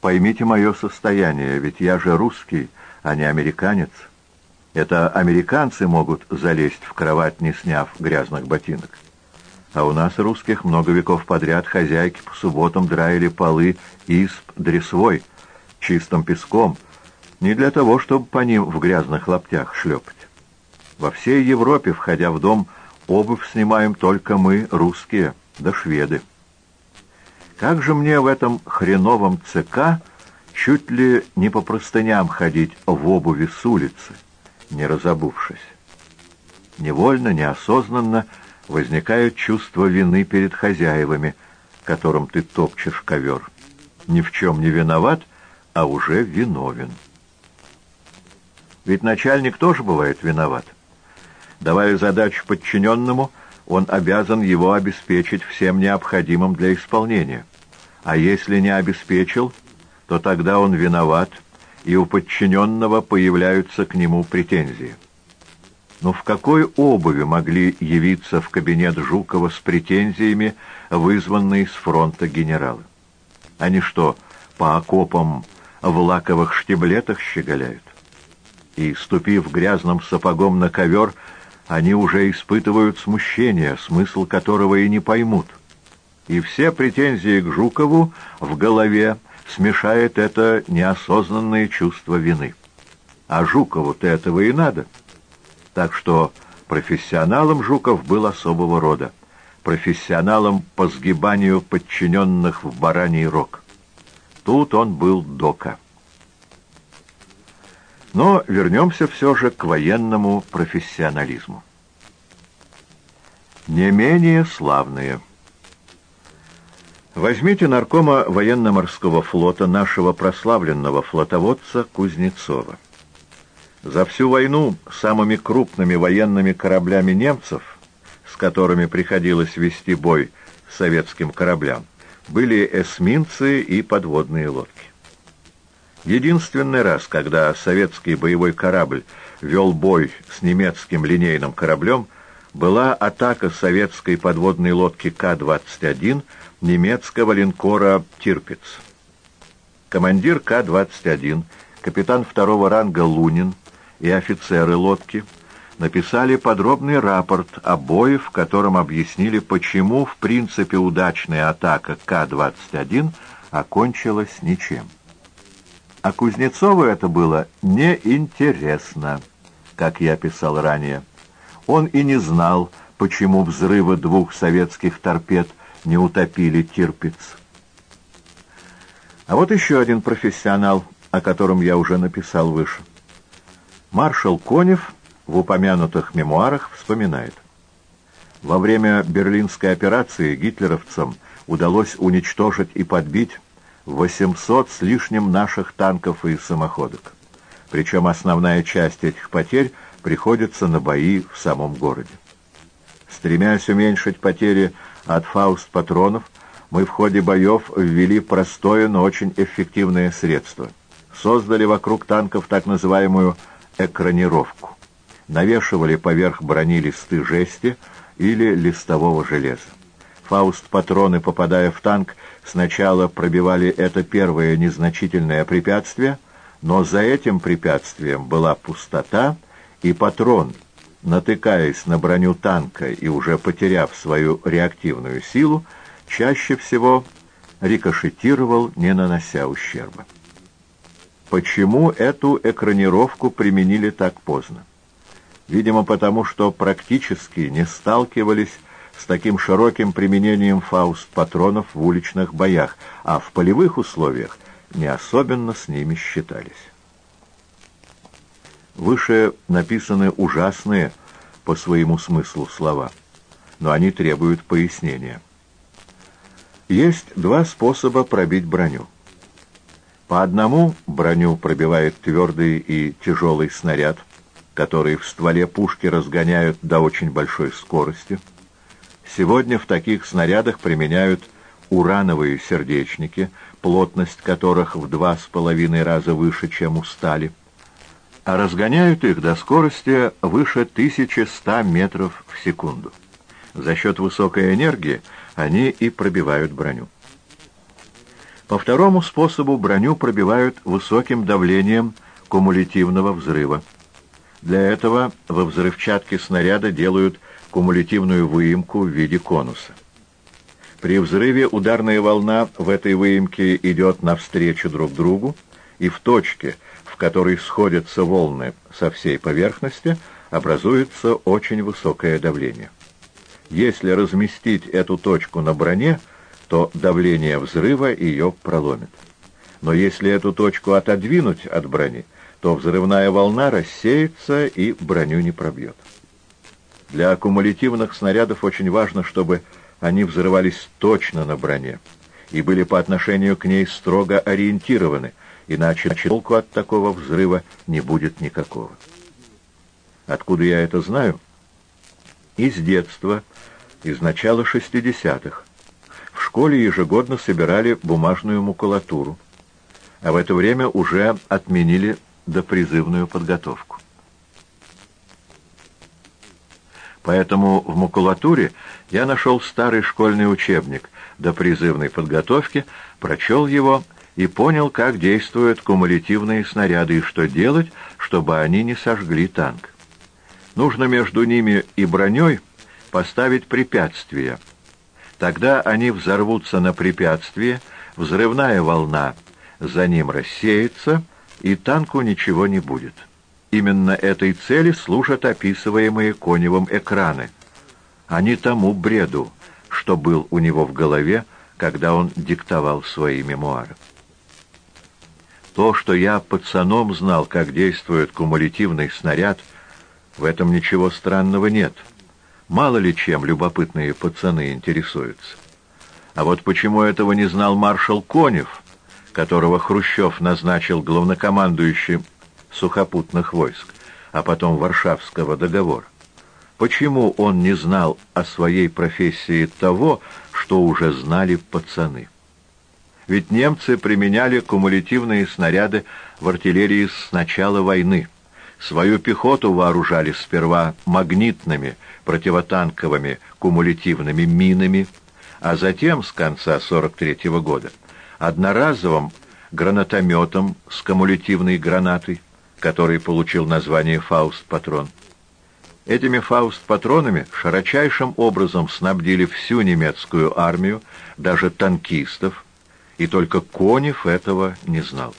Поймите мое состояние, ведь я же русский, а не американец. Это американцы могут залезть в кровать, не сняв грязных ботинок. А у нас, русских, много веков подряд хозяйки по субботам драили полы исп дресвой, чистым песком, не для того, чтобы по ним в грязных лаптях шлепать. Во всей Европе, входя в дом, обувь снимаем только мы, русские, да шведы. Как же мне в этом хреновом ЦК чуть ли не по простыням ходить в обуви с улицы, не разобувшись? Невольно, неосознанно возникает чувство вины перед хозяевами, которым ты топчешь ковер. Ни в чем не виноват, а уже виновен. Ведь начальник тоже бывает виноват. Давая задачу подчиненному, он обязан его обеспечить всем необходимым для исполнения. А если не обеспечил, то тогда он виноват, и у подчиненного появляются к нему претензии. Но в какой обуви могли явиться в кабинет Жукова с претензиями, вызванные с фронта генералы? Они что, по окопам в лаковых штиблетах щеголяют? И, ступив грязным сапогом на ковер, они уже испытывают смущение, смысл которого и не поймут и все претензии к Жукову в голове смешает это неосознанное чувство вины. А Жукову-то этого и надо. Так что профессионалом Жуков был особого рода. Профессионалом по сгибанию подчиненных в бараний рог. Тут он был дока. Но вернемся все же к военному профессионализму. Не менее славные – Возьмите наркома военно-морского флота, нашего прославленного флотоводца Кузнецова. За всю войну самыми крупными военными кораблями немцев, с которыми приходилось вести бой советским кораблям, были эсминцы и подводные лодки. Единственный раз, когда советский боевой корабль вел бой с немецким линейным кораблем, была атака советской подводной лодки К-21 немецкого линкора «Тирпиц». Командир К-21, капитан второго ранга Лунин и офицеры лодки написали подробный рапорт о бое, в котором объяснили, почему в принципе удачная атака К-21 окончилась ничем. А Кузнецову это было неинтересно, как я писал ранее. Он и не знал, почему взрывы двух советских торпед не утопили Тирпиц. А вот еще один профессионал, о котором я уже написал выше. Маршал Конев в упомянутых мемуарах вспоминает. Во время Берлинской операции гитлеровцам удалось уничтожить и подбить 800 с лишним наших танков и самоходок. Причем основная часть этих потерь приходится на бои в самом городе. Стремясь уменьшить потери от фауст-патронов, мы в ходе боев ввели простое, но очень эффективное средство. Создали вокруг танков так называемую экранировку. Навешивали поверх брони листы жести или листового железа. Фауст-патроны, попадая в танк, сначала пробивали это первое незначительное препятствие, но за этим препятствием была пустота, и патрон — натыкаясь на броню танка и уже потеряв свою реактивную силу, чаще всего рикошетировал, не нанося ущерба. Почему эту экранировку применили так поздно? Видимо, потому что практически не сталкивались с таким широким применением фауст-патронов в уличных боях, а в полевых условиях не особенно с ними считались. Выше написаны ужасные по своему смыслу слова, но они требуют пояснения. Есть два способа пробить броню. По одному броню пробивает твердый и тяжелый снаряд, который в стволе пушки разгоняют до очень большой скорости. Сегодня в таких снарядах применяют урановые сердечники, плотность которых в два с половиной раза выше, чем у стали а разгоняют их до скорости выше 1100 метров в секунду. За счет высокой энергии они и пробивают броню. По второму способу броню пробивают высоким давлением кумулятивного взрыва. Для этого во взрывчатке снаряда делают кумулятивную выемку в виде конуса. При взрыве ударная волна в этой выемке идет навстречу друг другу, и в точке, которой сходятся волны со всей поверхности, образуется очень высокое давление. Если разместить эту точку на броне, то давление взрыва ее проломит. Но если эту точку отодвинуть от брони, то взрывная волна рассеется и броню не пробьет. Для аккумулятивных снарядов очень важно, чтобы они взрывались точно на броне и были по отношению к ней строго ориентированы, иначе толку от такого взрыва не будет никакого. Откуда я это знаю? Из детства, из начала 60-х. В школе ежегодно собирали бумажную макулатуру, а в это время уже отменили допризывную подготовку. Поэтому в макулатуре я нашел старый школьный учебник до призывной подготовки, прочел его и понял, как действуют кумулятивные снаряды и что делать, чтобы они не сожгли танк. Нужно между ними и броней поставить препятствие. Тогда они взорвутся на препятствие, взрывная волна за ним рассеется, и танку ничего не будет. Именно этой цели служат описываемые Коневым экраны, не тому бреду, что был у него в голове, когда он диктовал свои мемуары. То, что я пацаном знал, как действует кумулятивный снаряд, в этом ничего странного нет. Мало ли чем любопытные пацаны интересуются. А вот почему этого не знал маршал Конев, которого Хрущев назначил главнокомандующим сухопутных войск, а потом Варшавского договора? Почему он не знал о своей профессии того, что уже знали пацаны? Ведь немцы применяли кумулятивные снаряды в артиллерии с начала войны. Свою пехоту вооружали сперва магнитными противотанковыми кумулятивными минами, а затем, с конца 43 -го года, одноразовым гранатометом с кумулятивной гранатой, который получил название «Фауст-патрон». Этими «Фауст-патронами» широчайшим образом снабдили всю немецкую армию, даже танкистов, и только Конев этого не знал.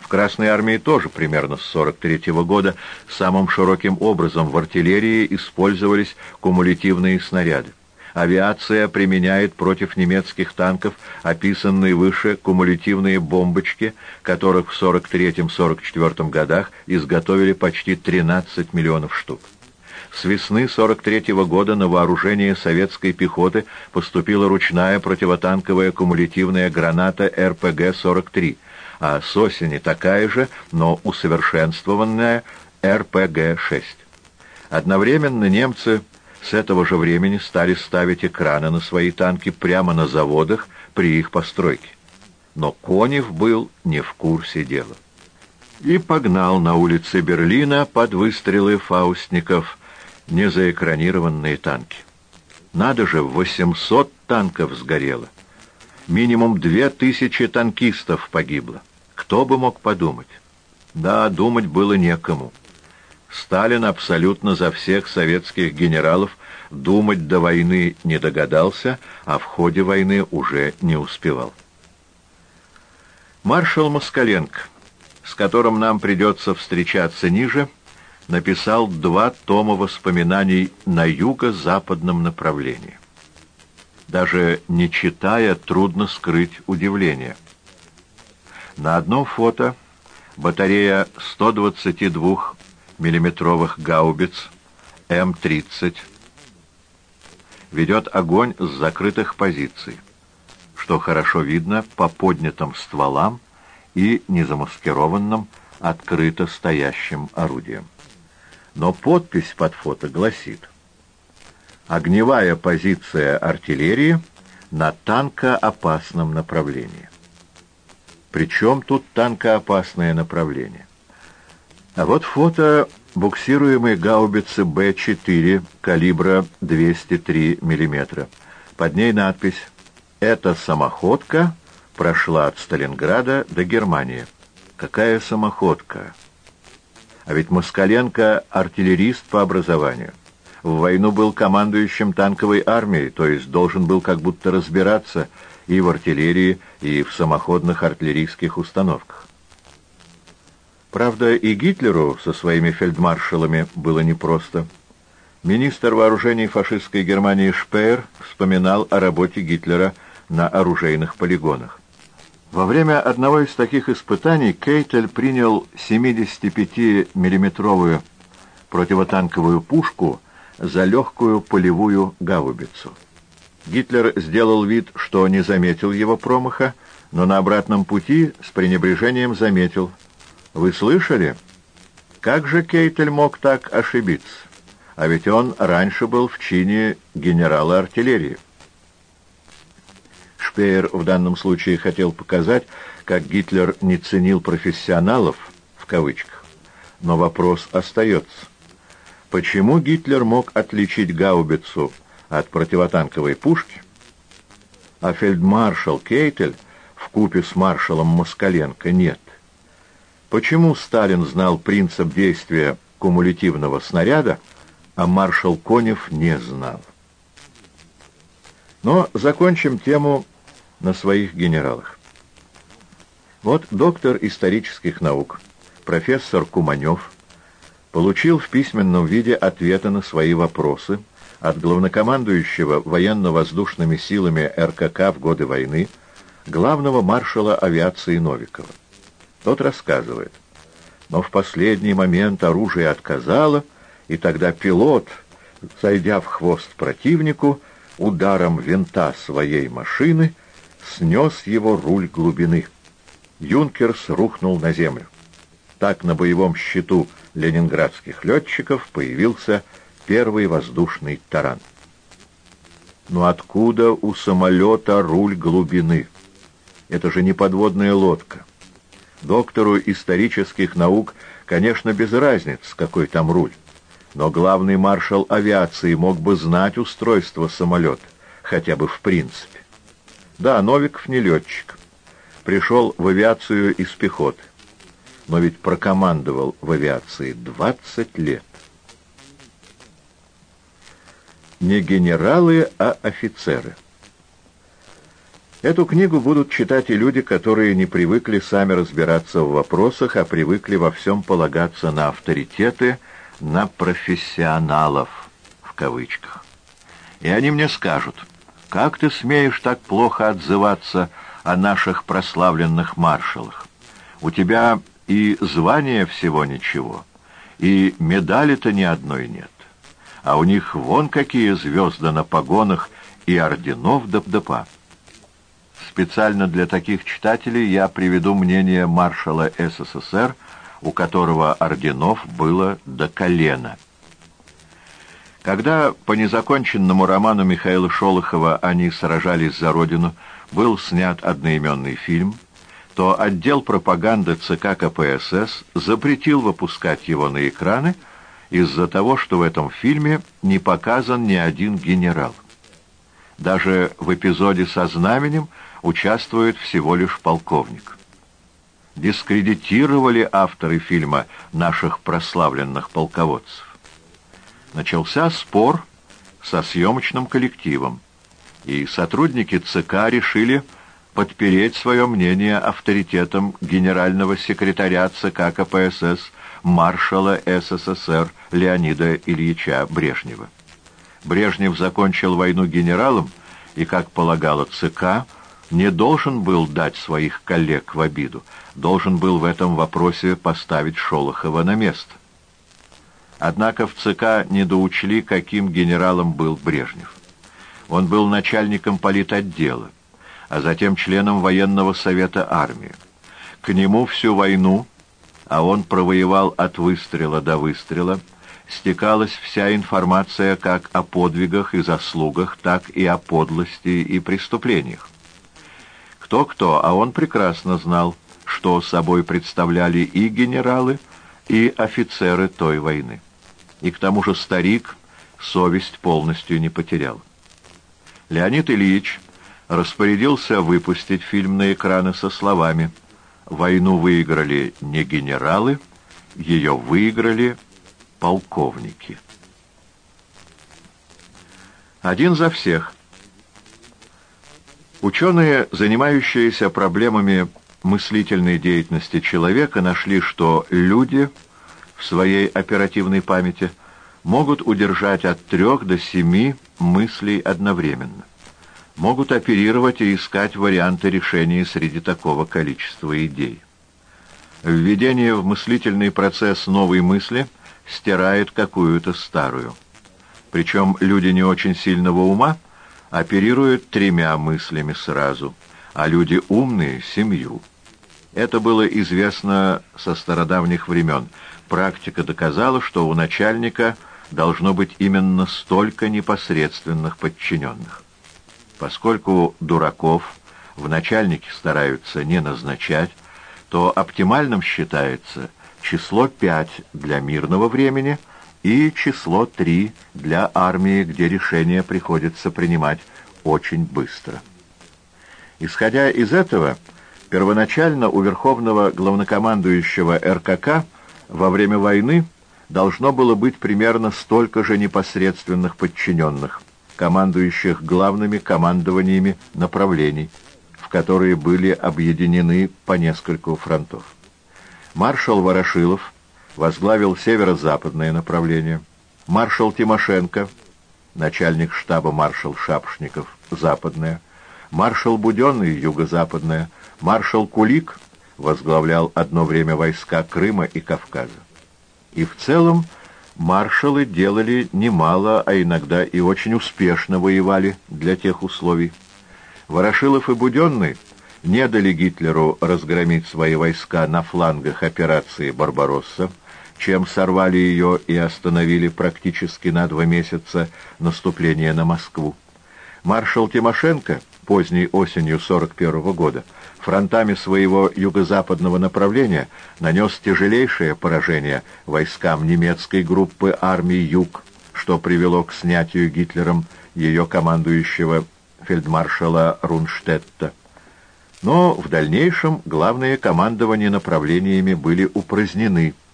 В Красной армии тоже примерно с 43 -го года самым широким образом в артиллерии использовались кумулятивные снаряды. Авиация применяет против немецких танков описанные выше кумулятивные бомбочки, которых в 43-44 годах изготовили почти 13 миллионов штук. С весны 43 -го года на вооружение советской пехоты поступила ручная противотанковая кумулятивная граната РПГ-43, а с осени такая же, но усовершенствованная РПГ-6. Одновременно немцы с этого же времени стали ставить экраны на свои танки прямо на заводах при их постройке. Но Конев был не в курсе дела. И погнал на улицы Берлина под выстрелы фаустников незаэкранированные танки. Надо же, 800 танков сгорело. Минимум две тысячи танкистов погибло. Кто бы мог подумать? Да, думать было некому. Сталин абсолютно за всех советских генералов думать до войны не догадался, а в ходе войны уже не успевал. Маршал Москаленко, с которым нам придется встречаться ниже, написал два тома воспоминаний на юго-западном направлении. Даже не читая, трудно скрыть удивление. На одном фото батарея 122 миллиметровых гаубиц М-30 ведет огонь с закрытых позиций, что хорошо видно по поднятым стволам и незамаскированным открыто стоящим орудиям но подпись под фото гласит «Огневая позиция артиллерии на танкоопасном направлении». Причем тут танкоопасное направление? А вот фото буксируемой гаубицы Б-4 калибра 203 мм. Под ней надпись «Это самоходка прошла от Сталинграда до Германии. Какая самоходка! А ведь Москаленко — артиллерист по образованию. В войну был командующим танковой армией, то есть должен был как будто разбираться и в артиллерии, и в самоходных артиллерийских установках. Правда, и Гитлеру со своими фельдмаршалами было непросто. Министр вооружений фашистской Германии Шпеер вспоминал о работе Гитлера на оружейных полигонах. Во время одного из таких испытаний Кейтель принял 75-миллиметровую противотанковую пушку за легкую полевую гаубицу. Гитлер сделал вид, что не заметил его промаха, но на обратном пути с пренебрежением заметил. «Вы слышали? Как же Кейтель мог так ошибиться? А ведь он раньше был в чине генерала артиллерии». Шпеер в данном случае хотел показать, как Гитлер не ценил профессионалов, в кавычках. Но вопрос остается. Почему Гитлер мог отличить гаубицу от противотанковой пушки, а фельдмаршал Кейтель в купе с маршалом Москаленко нет? Почему Сталин знал принцип действия кумулятивного снаряда, а маршал Конев не знал? Но закончим тему на своих генералах. Вот доктор исторических наук, профессор Куманев, получил в письменном виде ответы на свои вопросы от главнокомандующего военно-воздушными силами РКК в годы войны, главного маршала авиации Новикова. Тот рассказывает, но в последний момент оружие отказало, и тогда пилот, зайдя в хвост противнику, ударом винта своей машины — снес его руль глубины. Юнкерс рухнул на землю. Так на боевом счету ленинградских летчиков появился первый воздушный таран. Но откуда у самолета руль глубины? Это же не подводная лодка. Доктору исторических наук, конечно, без разницы, какой там руль. Но главный маршал авиации мог бы знать устройство самолета, хотя бы в принципе. Да, Новиков не летчик. Пришел в авиацию из пехоты. Но ведь прокомандовал в авиации 20 лет. Не генералы, а офицеры. Эту книгу будут читать и люди, которые не привыкли сами разбираться в вопросах, а привыкли во всем полагаться на авторитеты, на профессионалов, в кавычках. И они мне скажут – как ты смеешь так плохо отзываться о наших прославленных маршалах? У тебя и звания всего ничего, и медали-то ни одной нет. А у них вон какие звезды на погонах и орденов доп-допа. Специально для таких читателей я приведу мнение маршала СССР, у которого орденов было до колена. Когда по незаконченному роману Михаила Шолохова «Они сражались за Родину» был снят одноименный фильм, то отдел пропаганды ЦК КПСС запретил выпускать его на экраны из-за того, что в этом фильме не показан ни один генерал. Даже в эпизоде со знаменем участвует всего лишь полковник. Дискредитировали авторы фильма наших прославленных полководцев начался спор со съемочным коллективом, и сотрудники ЦК решили подпереть свое мнение авторитетом генерального секретаря ЦК КПСС маршала СССР Леонида Ильича Брежнева. Брежнев закончил войну генералом и, как полагало ЦК, не должен был дать своих коллег в обиду, должен был в этом вопросе поставить Шолохова на место. Однако в ЦК недоучли, каким генералом был Брежнев. Он был начальником политотдела, а затем членом военного совета армии. К нему всю войну, а он провоевал от выстрела до выстрела, стекалась вся информация как о подвигах и заслугах, так и о подлости и преступлениях. Кто-кто, а он прекрасно знал, что собой представляли и генералы, и офицеры той войны и к тому же старик совесть полностью не потерял. Леонид Ильич распорядился выпустить фильм на экраны со словами «Войну выиграли не генералы, ее выиграли полковники». Один за всех. Ученые, занимающиеся проблемами мыслительной деятельности человека, нашли, что люди в своей оперативной памяти могут удержать от трех до семи мыслей одновременно. Могут оперировать и искать варианты решения среди такого количества идей. Введение в мыслительный процесс новой мысли стирает какую-то старую. Причем люди не очень сильного ума оперируют тремя мыслями сразу, а люди умные — семью. Это было известно со стародавних времен. Практика доказала, что у начальника должно быть именно столько непосредственных подчиненных. Поскольку дураков в начальнике стараются не назначать, то оптимальным считается число 5 для мирного времени — и число три для армии, где решение приходится принимать очень быстро. Исходя из этого, первоначально у Верховного Главнокомандующего РКК во время войны должно было быть примерно столько же непосредственных подчиненных, командующих главными командованиями направлений, в которые были объединены по нескольку фронтов. Маршал Ворошилов – возглавил северо-западное направление. Маршал Тимошенко, начальник штаба маршал Шапшников, западное. Маршал Буденный, юго-западное. Маршал Кулик возглавлял одно время войска Крыма и Кавказа. И в целом маршалы делали немало, а иногда и очень успешно воевали для тех условий. Ворошилов и Буденный не дали Гитлеру разгромить свои войска на флангах операции «Барбаросса», чем сорвали ее и остановили практически на два месяца наступление на Москву. Маршал Тимошенко поздней осенью 41 -го года фронтами своего юго-западного направления нанес тяжелейшее поражение войскам немецкой группы армий «Юг», что привело к снятию Гитлером ее командующего фельдмаршала Рунштетта. Но в дальнейшем главные командования направлениями были упразднены –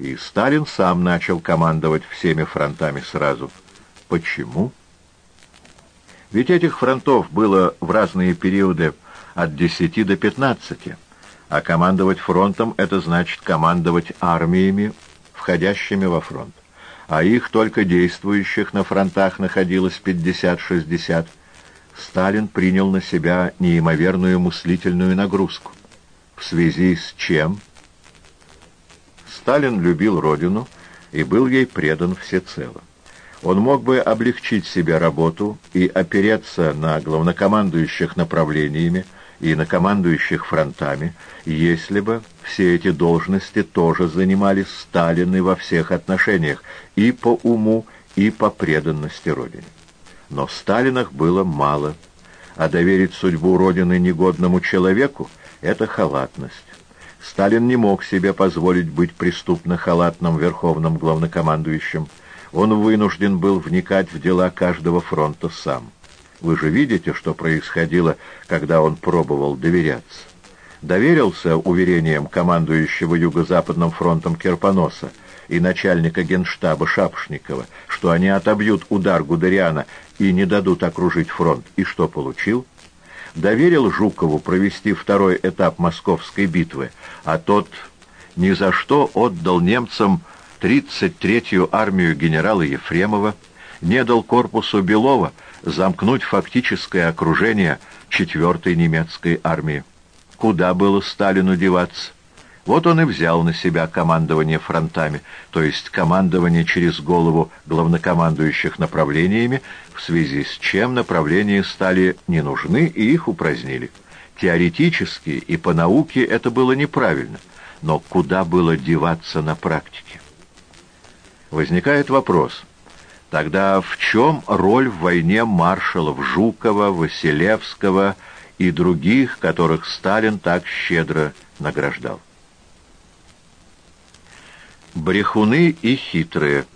и Сталин сам начал командовать всеми фронтами сразу. Почему? Ведь этих фронтов было в разные периоды от 10 до 15, а командовать фронтом — это значит командовать армиями, входящими во фронт. А их только действующих на фронтах находилось 50-60. Сталин принял на себя неимоверную мыслительную нагрузку. В связи с чем? Сталин любил родину и был ей предан всецело. Он мог бы облегчить себе работу и опереться на главнокомандующих направлениями и на командующих фронтами, если бы все эти должности тоже занимали Сталины во всех отношениях, и по уму, и по преданности Родине. Но Сталинах было мало, а доверить судьбу Родины негодному человеку — это халатность. Сталин не мог себе позволить быть преступно халатным верховным главнокомандующим. Он вынужден был вникать в дела каждого фронта сам. Вы же видите, что происходило, когда он пробовал доверяться. Доверился уверениям командующего Юго-Западным фронтом Керпоноса и начальника генштаба Шапшникова, что они отобьют удар Гудериана и не дадут окружить фронт. И что получил? доверил Жукову провести второй этап Московской битвы, а тот ни за что отдал немцам 33-ю армию генерала Ефремова, не дал корпусу Белова замкнуть фактическое окружение 4-й немецкой армии. Куда было Сталину деваться? Вот он и взял на себя командование фронтами, то есть командование через голову главнокомандующих направлениями, в связи с чем направления стали не нужны и их упразднили. Теоретически и по науке это было неправильно, но куда было деваться на практике? Возникает вопрос, тогда в чем роль в войне маршалов Жукова, Василевского и других, которых Сталин так щедро награждал? Брехуны и хитрые.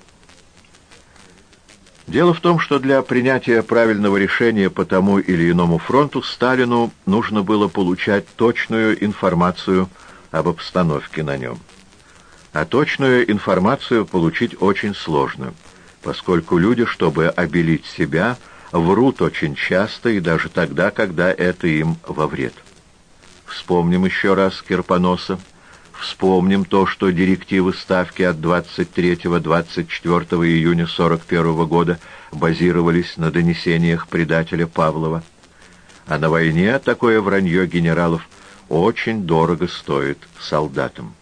Дело в том, что для принятия правильного решения по тому или иному фронту Сталину нужно было получать точную информацию об обстановке на нем. А точную информацию получить очень сложно, поскольку люди, чтобы обелить себя, врут очень часто и даже тогда, когда это им во вред. Вспомним еще раз Кирпоноса. Вспомним то, что директивы Ставки от 23-24 июня 41 года базировались на донесениях предателя Павлова. А на войне такое вранье генералов очень дорого стоит солдатам.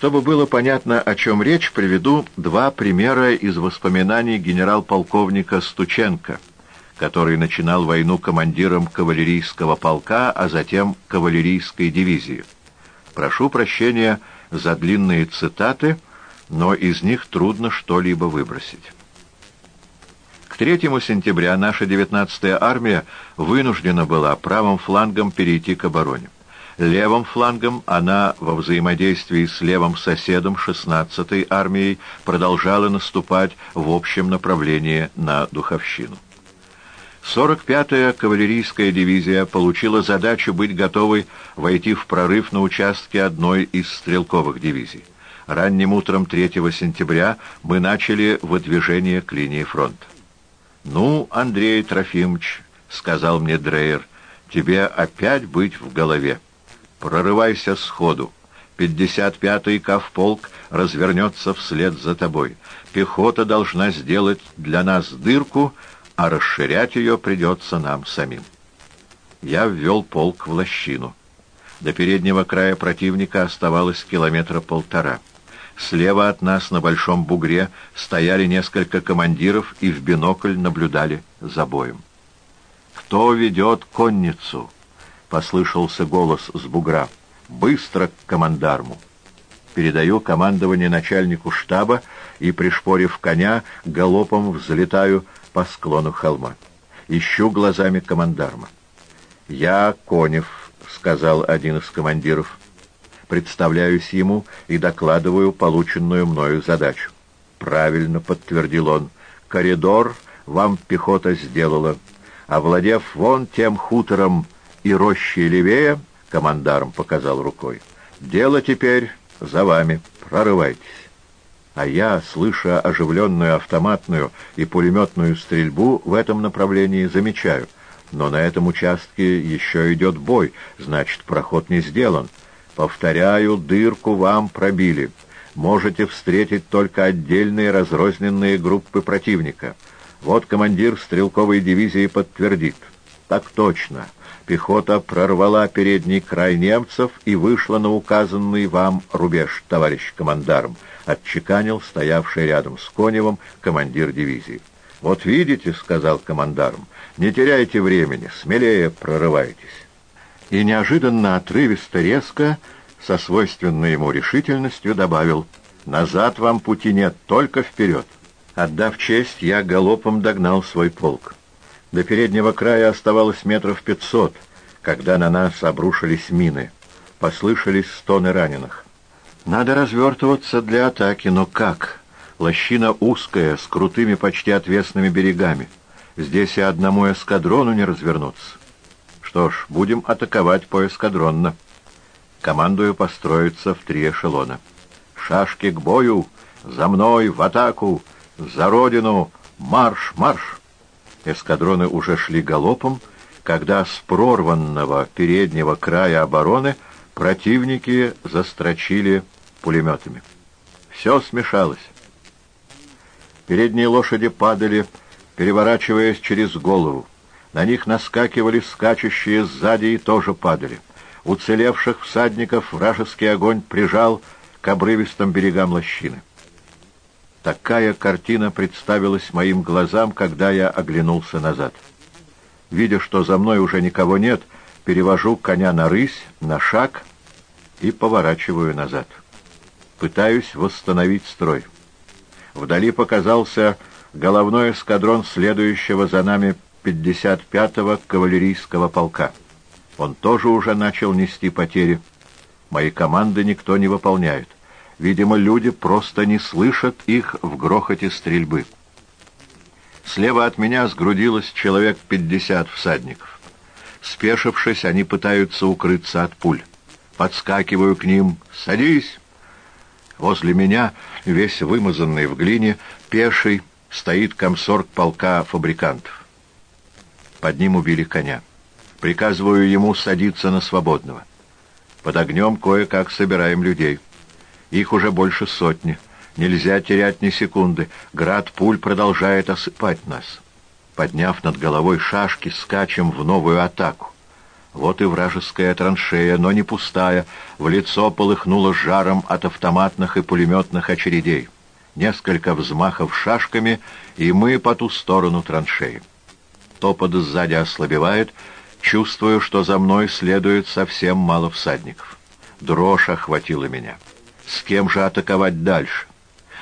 Чтобы было понятно, о чем речь, приведу два примера из воспоминаний генерал-полковника Стученко, который начинал войну командиром кавалерийского полка, а затем кавалерийской дивизии. Прошу прощения за длинные цитаты, но из них трудно что-либо выбросить. К 3 сентября наша 19-я армия вынуждена была правым флангом перейти к обороне. Левым флангом она во взаимодействии с левым соседом 16-й армией продолжала наступать в общем направлении на Духовщину. 45-я кавалерийская дивизия получила задачу быть готовой войти в прорыв на участке одной из стрелковых дивизий. Ранним утром 3 сентября мы начали выдвижение к линии фронта. «Ну, Андрей Трофимович», — сказал мне Дрейер, — «тебе опять быть в голове. Прорывайся сходу. 55-й кавполк развернется вслед за тобой. Пехота должна сделать для нас дырку, а расширять ее придется нам самим. Я ввел полк в лощину. До переднего края противника оставалось километра полтора. Слева от нас на большом бугре стояли несколько командиров и в бинокль наблюдали за боем. «Кто ведет конницу?» — послышался голос с бугра. «Быстро к командарму!» Передаю командование начальнику штаба и, пришпорив коня, галопом взлетаю по склону холма. Ищу глазами командарма. «Я Конев», — сказал один из командиров. Представляюсь ему и докладываю полученную мною задачу. «Правильно», — подтвердил он, — «коридор вам пехота сделала. Овладев вон тем хутором и рощей левее», — командарм показал рукой, — «дело теперь за вами. Прорывайтесь» а я, слыша оживленную автоматную и пулеметную стрельбу в этом направлении, замечаю. Но на этом участке еще идет бой, значит, проход не сделан. Повторяю, дырку вам пробили. Можете встретить только отдельные разрозненные группы противника. Вот командир стрелковой дивизии подтвердит. Так точно. Пехота прорвала передний край немцев и вышла на указанный вам рубеж, товарищ командарм отчеканил стоявший рядом с Коневым командир дивизии. «Вот видите», — сказал командарм, — «не теряйте времени, смелее прорывайтесь». И неожиданно, отрывисто, резко, со свойственной ему решительностью добавил, «Назад вам пути нет, только вперед». Отдав честь, я галопом догнал свой полк. До переднего края оставалось метров пятьсот, когда на нас обрушились мины. Послышались стоны раненых. Надо развертываться для атаки, но как? Лощина узкая, с крутыми почти отвесными берегами. Здесь и одному эскадрону не развернуться. Что ж, будем атаковать поэскадронно. Командую построиться в три эшелона. Шашки к бою! За мной, в атаку! За родину! Марш, марш! Эскадроны уже шли галопом, когда с прорванного переднего края обороны — Противники застрочили пулеметами. Все смешалось. Передние лошади падали, переворачиваясь через голову. На них наскакивали скачущие сзади и тоже падали. Уцелевших всадников вражеский огонь прижал к обрывистым берегам лощины. Такая картина представилась моим глазам, когда я оглянулся назад. Видя, что за мной уже никого нет, перевожу коня на рысь, на шаг и поворачиваю назад. Пытаюсь восстановить строй. Вдали показался головной эскадрон следующего за нами 55-го кавалерийского полка. Он тоже уже начал нести потери. Мои команды никто не выполняет. Видимо, люди просто не слышат их в грохоте стрельбы. Слева от меня сгрудилось человек пятьдесят всадников. Спешившись, они пытаются укрыться от пуль. Подскакиваю к ним. «Садись!» Возле меня, весь вымазанный в глине, пеший, стоит комсорг полка фабрикантов. Под ним убили коня. Приказываю ему садиться на свободного. Под огнем кое-как собираем людей. Их уже больше сотни. Нельзя терять ни секунды. Град пуль продолжает осыпать нас. Подняв над головой шашки, скачем в новую атаку. Вот и вражеская траншея, но не пустая, в лицо полыхнуло жаром от автоматных и пулеметных очередей. Несколько взмахов шашками, и мы по ту сторону траншеи. Топот сзади ослабевает, чувствую, что за мной следует совсем мало всадников. Дрожь охватила меня. С кем же атаковать дальше?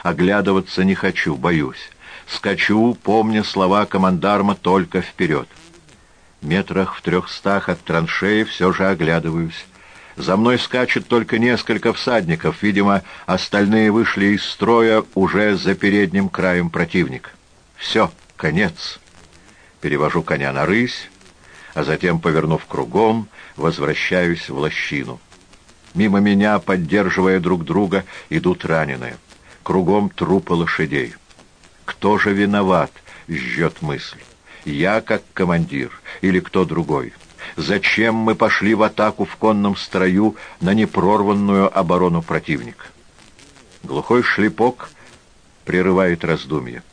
Оглядываться не хочу, боюсь. Скачу, помня слова командарма, только вперед. Метрах в трехстах от траншеи все же оглядываюсь. За мной скачет только несколько всадников. Видимо, остальные вышли из строя уже за передним краем противника. Все, конец. Перевожу коня на рысь, а затем, повернув кругом, возвращаюсь в лощину. Мимо меня, поддерживая друг друга, идут раненые. Кругом трупы лошадей. Кто же виноват, жжет мысль. Я как командир или кто другой? Зачем мы пошли в атаку в конном строю на непрорванную оборону противника? Глухой шлепок прерывает раздумье.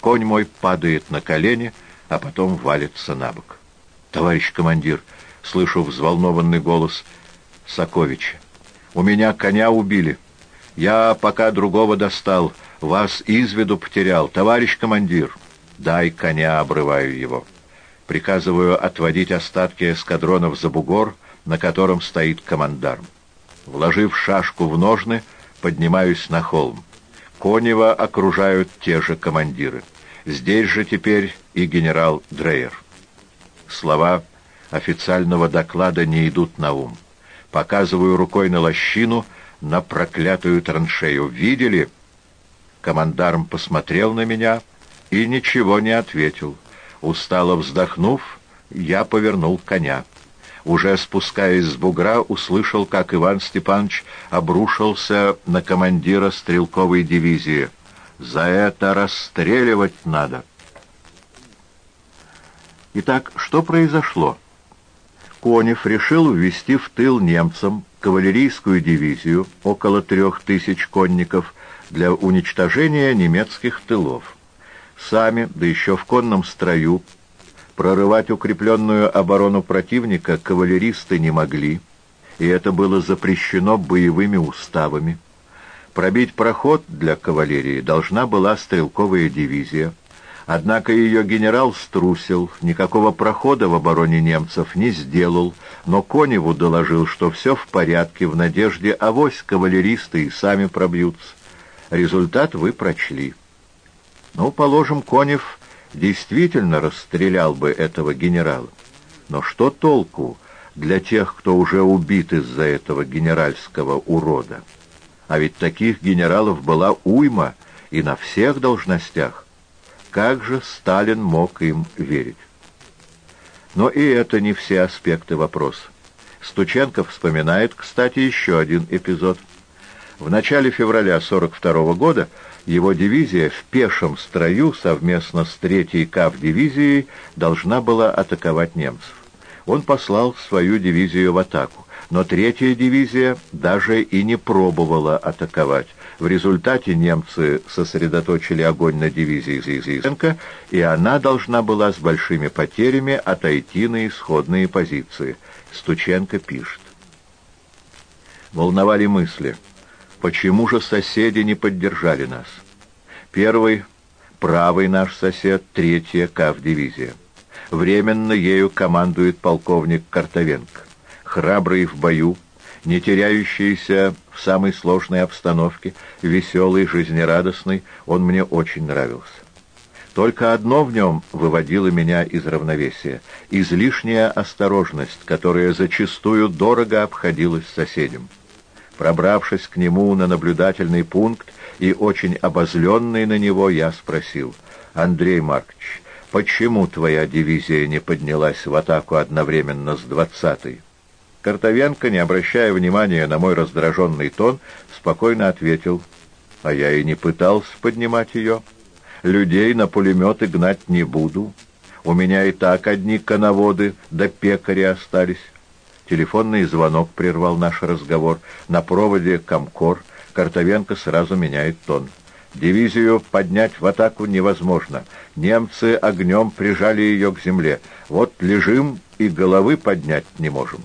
Конь мой падает на колени, а потом валится на бок. «Товарищ командир!» — слышу взволнованный голос Соковича. «У меня коня убили. Я пока другого достал, вас из виду потерял. Товарищ командир!» «Дай коня!» — обрываю его. Приказываю отводить остатки эскадронов за бугор, на котором стоит командарм. Вложив шашку в ножны, поднимаюсь на холм. Конева окружают те же командиры. Здесь же теперь и генерал Дрейер. Слова официального доклада не идут на ум. Показываю рукой на лощину, на проклятую траншею. «Видели?» Командарм посмотрел на меня — и ничего не ответил. Устало вздохнув, я повернул коня. Уже спускаясь с бугра, услышал, как Иван Степанович обрушился на командира стрелковой дивизии. «За это расстреливать надо!» Итак, что произошло? Конев решил ввести в тыл немцам кавалерийскую дивизию, около трех тысяч конников, для уничтожения немецких тылов сами, да еще в конном строю, прорывать укрепленную оборону противника кавалеристы не могли, и это было запрещено боевыми уставами. Пробить проход для кавалерии должна была стрелковая дивизия, однако ее генерал струсил, никакого прохода в обороне немцев не сделал, но Коневу доложил, что все в порядке, в надежде авось кавалеристы и сами пробьются. Результат вы прочли. Ну, положим, Конев действительно расстрелял бы этого генерала. Но что толку для тех, кто уже убит из-за этого генеральского урода? А ведь таких генералов была уйма и на всех должностях. Как же Сталин мог им верить? Но и это не все аспекты вопроса. Стученко вспоминает, кстати, еще один эпизод. В начале февраля 1942 года его дивизия в пешем строю совместно с третьей КАВ-дивизией должна была атаковать немцев. Он послал свою дивизию в атаку, но третья дивизия даже и не пробовала атаковать. В результате немцы сосредоточили огонь на дивизии Зизенко, и она должна была с большими потерями отойти на исходные позиции. Стученко пишет. Волновали мысли – Почему же соседи не поддержали нас? Первый — правый наш сосед, третья — КАВ-дивизия. Временно ею командует полковник Картовенко. Храбрый в бою, не теряющийся в самой сложной обстановке, веселый, жизнерадостный, он мне очень нравился. Только одно в нем выводило меня из равновесия — излишняя осторожность, которая зачастую дорого обходилась соседям. Пробравшись к нему на наблюдательный пункт и очень обозленный на него, я спросил, «Андрей Маркович, почему твоя дивизия не поднялась в атаку одновременно с двадцатой?» Картовенко, не обращая внимания на мой раздраженный тон, спокойно ответил, «А я и не пытался поднимать ее. Людей на пулеметы гнать не буду. У меня и так одни коноводы да пекари остались». Телефонный звонок прервал наш разговор. На проводе Комкор Картовенко сразу меняет тон. Дивизию поднять в атаку невозможно. Немцы огнем прижали ее к земле. Вот лежим и головы поднять не можем.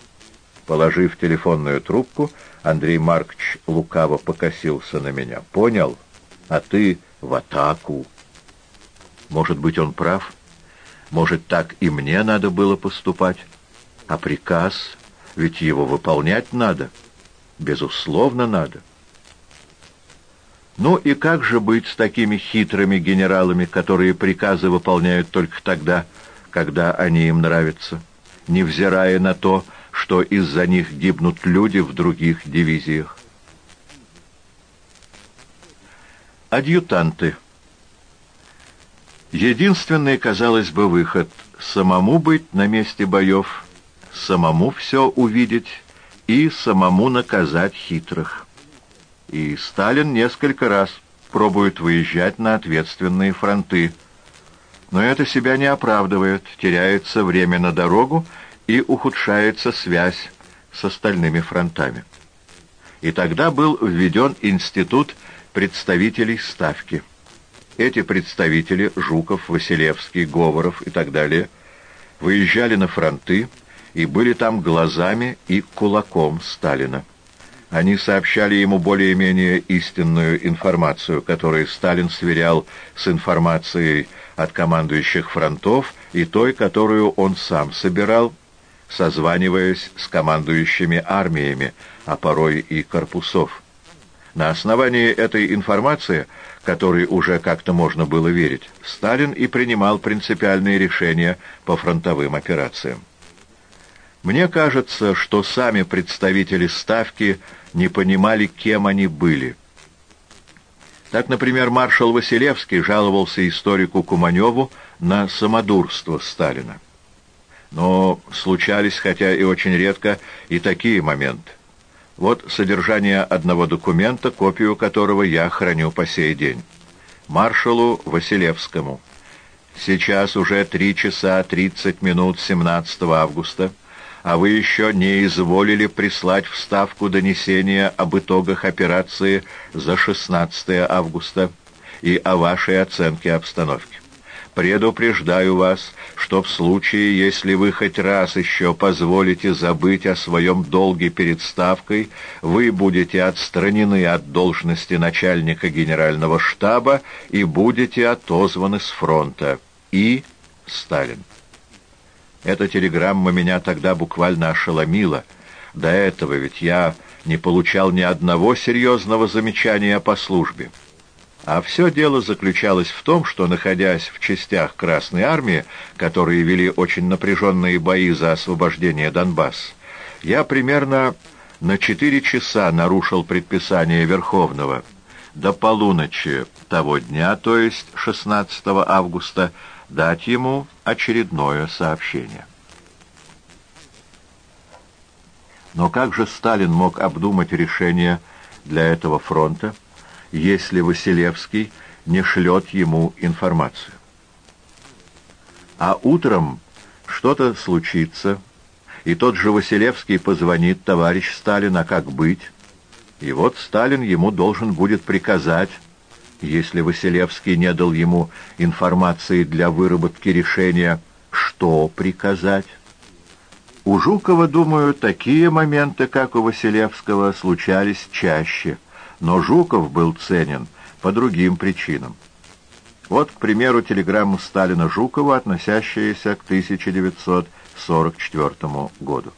Положив телефонную трубку, Андрей Маркович лукаво покосился на меня. «Понял? А ты в атаку». Может быть, он прав? Может, так и мне надо было поступать? А приказ ведь его выполнять надо. Безусловно, надо. Ну и как же быть с такими хитрыми генералами, которые приказы выполняют только тогда, когда они им нравятся, невзирая на то, что из-за них гибнут люди в других дивизиях? Адъютанты. Единственный, казалось бы, выход — самому быть на месте боев — самому все увидеть и самому наказать хитрых. И Сталин несколько раз пробует выезжать на ответственные фронты. Но это себя не оправдывает, теряется время на дорогу и ухудшается связь с остальными фронтами. И тогда был введен институт представителей Ставки. Эти представители, Жуков, Василевский, Говоров и так далее, выезжали на фронты, и были там глазами и кулаком Сталина. Они сообщали ему более-менее истинную информацию, которую Сталин сверял с информацией от командующих фронтов и той, которую он сам собирал, созваниваясь с командующими армиями, а порой и корпусов. На основании этой информации, которой уже как-то можно было верить, Сталин и принимал принципиальные решения по фронтовым операциям. Мне кажется, что сами представители Ставки не понимали, кем они были. Так, например, маршал Василевский жаловался историку Куманеву на самодурство Сталина. Но случались, хотя и очень редко, и такие моменты. Вот содержание одного документа, копию которого я храню по сей день. Маршалу Василевскому. Сейчас уже 3 часа 30 минут 17 августа а вы еще не изволили прислать в Ставку донесение об итогах операции за 16 августа и о вашей оценке обстановки. Предупреждаю вас, что в случае, если вы хоть раз еще позволите забыть о своем долге перед Ставкой, вы будете отстранены от должности начальника генерального штаба и будете отозваны с фронта. И Сталин. Эта телеграмма меня тогда буквально ошеломила. До этого ведь я не получал ни одного серьезного замечания по службе. А все дело заключалось в том, что, находясь в частях Красной Армии, которые вели очень напряженные бои за освобождение Донбасса, я примерно на четыре часа нарушил предписание Верховного. До полуночи того дня, то есть 16 августа, дать ему очередное сообщение. Но как же Сталин мог обдумать решение для этого фронта, если Василевский не шлет ему информацию? А утром что-то случится, и тот же Василевский позвонит товарищ Сталин, а как быть? И вот Сталин ему должен будет приказать если Василевский не дал ему информации для выработки решения, что приказать. У Жукова, думаю, такие моменты, как у Василевского, случались чаще, но Жуков был ценен по другим причинам. Вот, к примеру, телеграмма Сталина Жукова, относящаяся к 1944 году.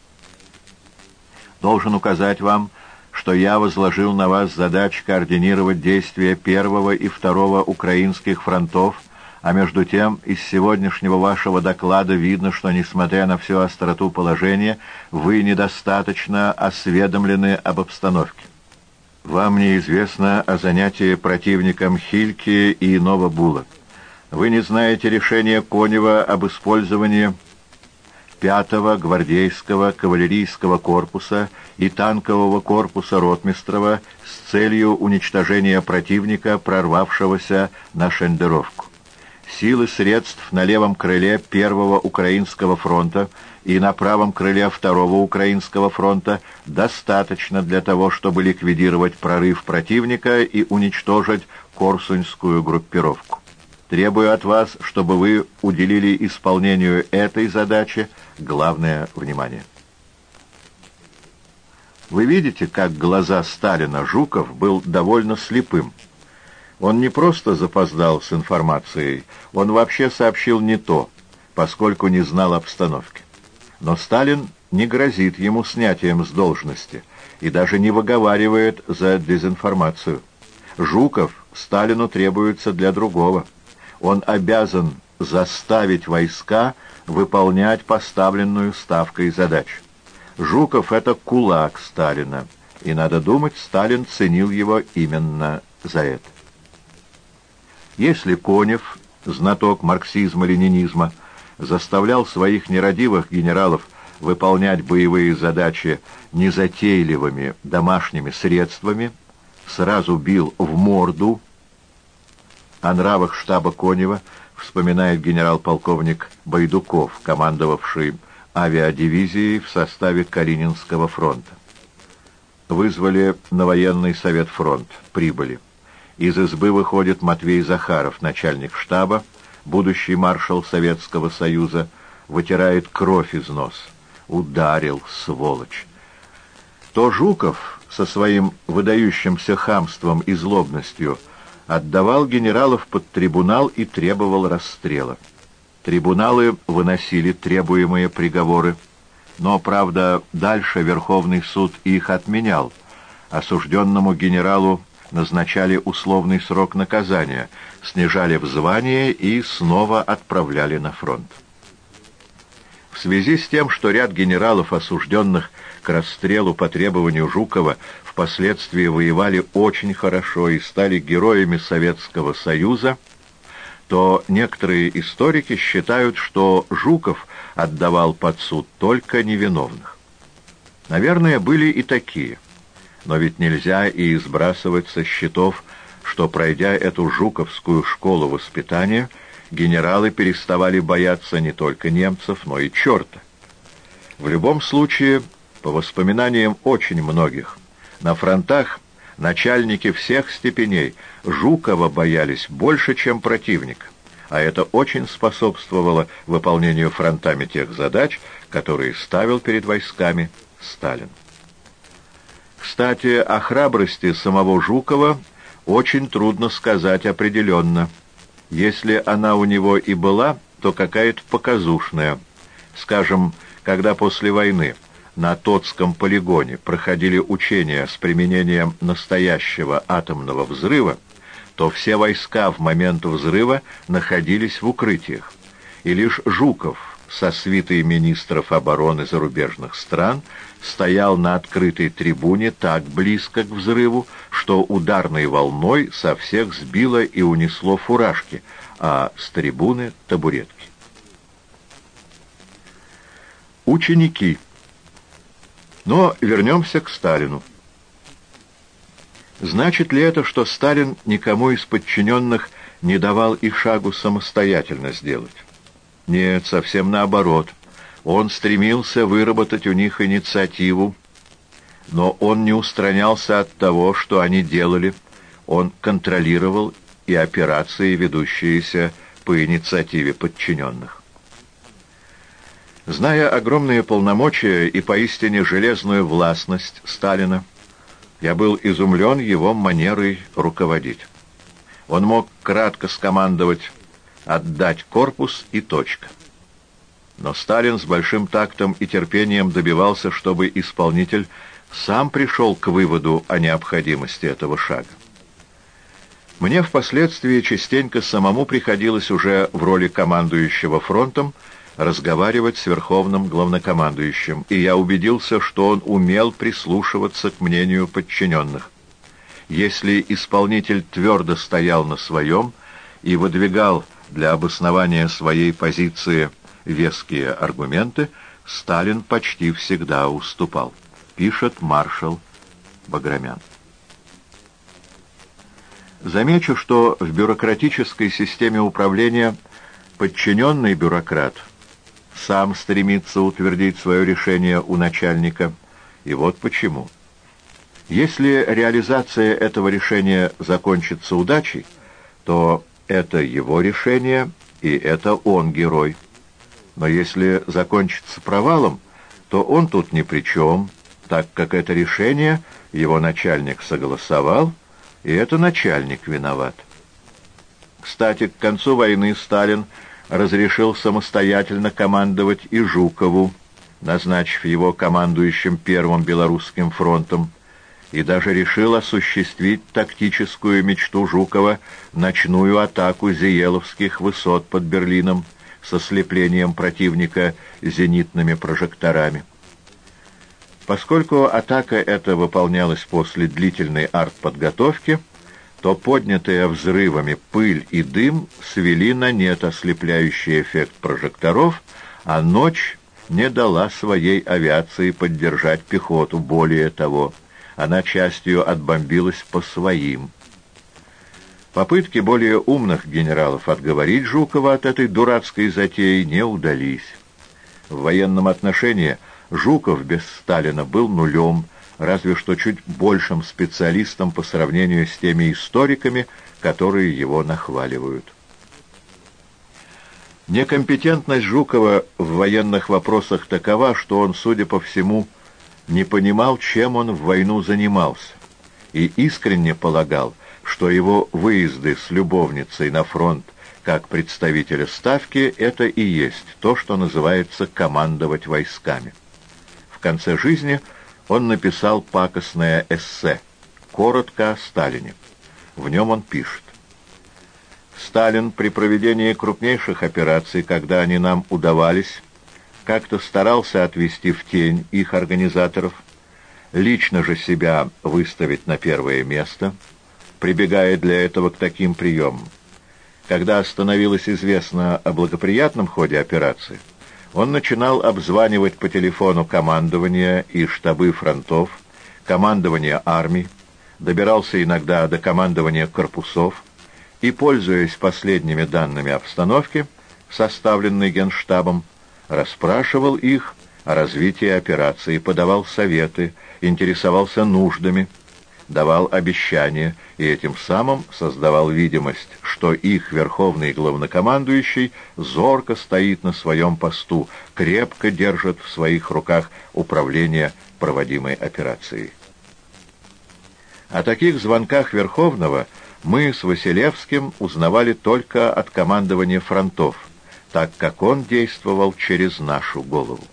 Должен указать вам, что я возложил на вас задачу координировать действия первого и второго украинских фронтов, а между тем из сегодняшнего вашего доклада видно, что, несмотря на всю остроту положения, вы недостаточно осведомлены об обстановке. Вам неизвестно о занятии противником Хильки и иного Була. Вы не знаете решения Конева об использовании пятого гвардейского кавалерийского корпуса и танкового корпуса Ротмистрова с целью уничтожения противника, прорвавшегося на шендеровку. Силы средств на левом крыле Первого Украинского фронта и на правом крыле Второго Украинского фронта достаточно для того, чтобы ликвидировать прорыв противника и уничтожить Корсуньскую группировку. Требую от вас, чтобы вы уделили исполнению этой задачи главное внимание. Вы видите, как глаза Сталина Жуков был довольно слепым. Он не просто запоздал с информацией, он вообще сообщил не то, поскольку не знал обстановки. Но Сталин не грозит ему снятием с должности и даже не выговаривает за дезинформацию. Жуков Сталину требуется для другого – он обязан заставить войска выполнять поставленную ставкой задачу. Жуков — это кулак Сталина, и, надо думать, Сталин ценил его именно за это. Если Конев, знаток марксизма-ленинизма, заставлял своих нерадивых генералов выполнять боевые задачи незатейливыми домашними средствами, сразу бил в морду о нравах штаба Конева вспоминает генерал-полковник Байдуков, командовавший авиадивизией в составе Калининского фронта. Вызвали на военный совет фронт. Прибыли. Из избы выходит Матвей Захаров, начальник штаба, будущий маршал Советского Союза, вытирает кровь из нос. Ударил, сволочь. То Жуков со своим выдающимся хамством и злобностью – отдавал генералов под трибунал и требовал расстрела. Трибуналы выносили требуемые приговоры, но, правда, дальше Верховный суд их отменял. Осужденному генералу назначали условный срок наказания, снижали в звание и снова отправляли на фронт. В связи с тем, что ряд генералов, осужденных к расстрелу по требованию Жукова, впоследствии воевали очень хорошо и стали героями Советского Союза, то некоторые историки считают, что Жуков отдавал под суд только невиновных. Наверное, были и такие. Но ведь нельзя и сбрасывать со счетов, что, пройдя эту жуковскую школу воспитания, генералы переставали бояться не только немцев, но и черта. В любом случае, по воспоминаниям очень многих, на фронтах начальники всех степеней Жукова боялись больше, чем противника, а это очень способствовало выполнению фронтами тех задач, которые ставил перед войсками Сталин. Кстати, о храбрости самого Жукова очень трудно сказать определенно. Если она у него и была, то какая-то показушная. Скажем, когда после войны на Тотском полигоне проходили учения с применением настоящего атомного взрыва, то все войска в момент взрыва находились в укрытиях, и лишь Жуков со свитой министров обороны зарубежных стран стоял на открытой трибуне так близко к взрыву, что ударной волной со всех сбило и унесло фуражки, а с трибуны — табуретки. Ученики — но вернемся к Сталину. Значит ли это, что Сталин никому из подчиненных не давал и шагу самостоятельно сделать? Нет, совсем наоборот. Он стремился выработать у них инициативу, но он не устранялся от того, что они делали. Он контролировал и операции, ведущиеся по инициативе подчиненных. Зная огромные полномочия и поистине железную властность Сталина, я был изумлен его манерой руководить. Он мог кратко скомандовать «отдать корпус» и точка. Но Сталин с большим тактом и терпением добивался, чтобы исполнитель сам пришел к выводу о необходимости этого шага. Мне впоследствии частенько самому приходилось уже в роли командующего фронтом разговаривать с верховным главнокомандующим, и я убедился, что он умел прислушиваться к мнению подчиненных. Если исполнитель твердо стоял на своем и выдвигал для обоснования своей позиции веские аргументы, Сталин почти всегда уступал, пишет маршал Баграмян. Замечу, что в бюрократической системе управления подчиненный бюрократ сам стремится утвердить свое решение у начальника, и вот почему. Если реализация этого решения закончится удачей, то это его решение, и это он герой. Но если закончится провалом, то он тут ни при чем, так как это решение его начальник согласовал, и это начальник виноват. Кстати, к концу войны Сталин разрешил самостоятельно командовать и Жукову, назначив его командующим Первым Белорусским фронтом, и даже решил осуществить тактическую мечту Жукова ночную атаку Зиеловских высот под Берлином с ослеплением противника зенитными прожекторами. Поскольку атака эта выполнялась после длительной артподготовки, то поднятые взрывами пыль и дым свели на нет ослепляющий эффект прожекторов, а ночь не дала своей авиации поддержать пехоту. Более того, она частью отбомбилась по своим. Попытки более умных генералов отговорить Жукова от этой дурацкой затеи не удались. В военном отношении – Жуков без Сталина был нулем, разве что чуть большим специалистом по сравнению с теми историками, которые его нахваливают. Некомпетентность Жукова в военных вопросах такова, что он, судя по всему, не понимал, чем он в войну занимался, и искренне полагал, что его выезды с любовницей на фронт как представителя Ставки – это и есть то, что называется командовать войсками конце жизни он написал пакостное эссе «Коротко о Сталине». В нем он пишет. «Сталин при проведении крупнейших операций, когда они нам удавались, как-то старался отвести в тень их организаторов, лично же себя выставить на первое место, прибегая для этого к таким приемам. Когда становилось известно о благоприятном ходе операции, он начинал обзванивать по телефону командование и штабы фронтов, командование армий, добирался иногда до командования корпусов и, пользуясь последними данными обстановки, составленной Генштабом, расспрашивал их о развитии операции, подавал советы, интересовался нуждами, давал обещания и этим самым создавал видимость, что их верховный главнокомандующий зорко стоит на своем посту, крепко держит в своих руках управление проводимой операцией. О таких звонках Верховного мы с Василевским узнавали только от командования фронтов, так как он действовал через нашу голову.